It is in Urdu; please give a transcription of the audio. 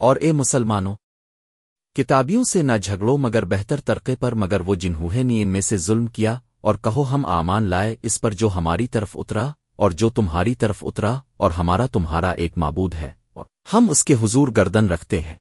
اور اے مسلمانوں، کتابیوں سے نہ جھگڑو مگر بہتر ترقے پر مگر وہ جنہوں نے ان میں سے ظلم کیا اور کہو ہم آمان لائے اس پر جو ہماری طرف اترا اور جو تمہاری طرف اترا اور ہمارا تمہارا ایک معبود ہے اور ہم اس کے حضور گردن رکھتے ہیں۔